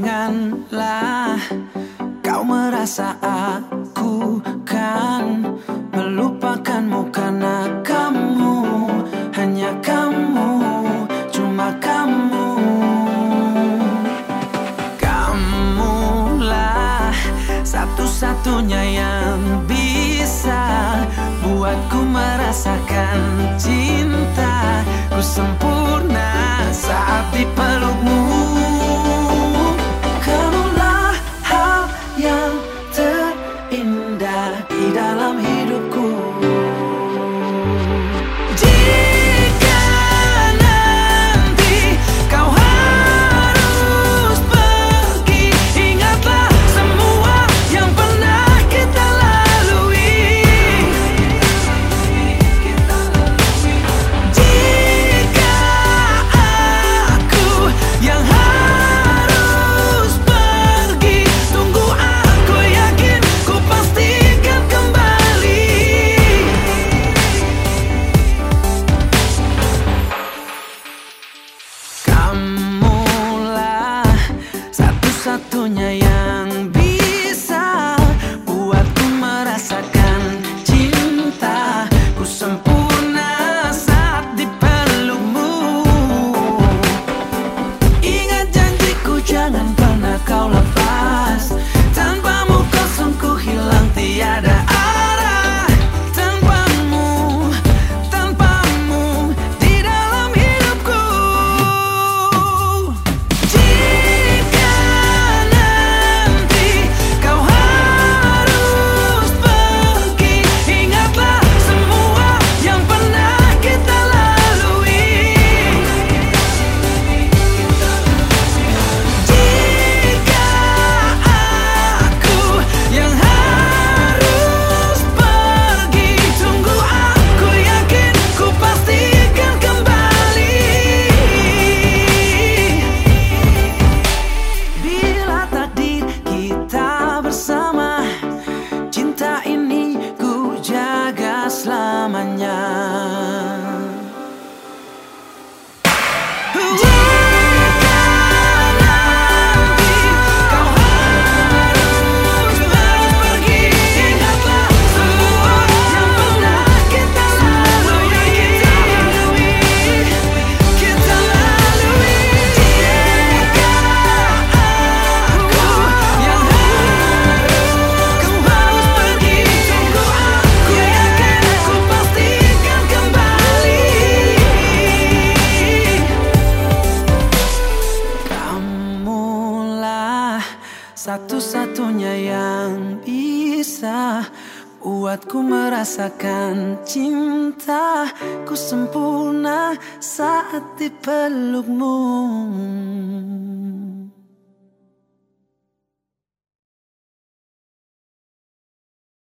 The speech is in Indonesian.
Janganlah kau merasa aku kan melupakanmu karena kamu hanya kamu cuma kamu. Kamulah satu-satunya yang bisa buatku merasakan cinta. Ku sempurna dalam hidupku. mañana. Satu-satunya yang bisa Buatku merasakan cinta. Ku sempurna saat dipelukmu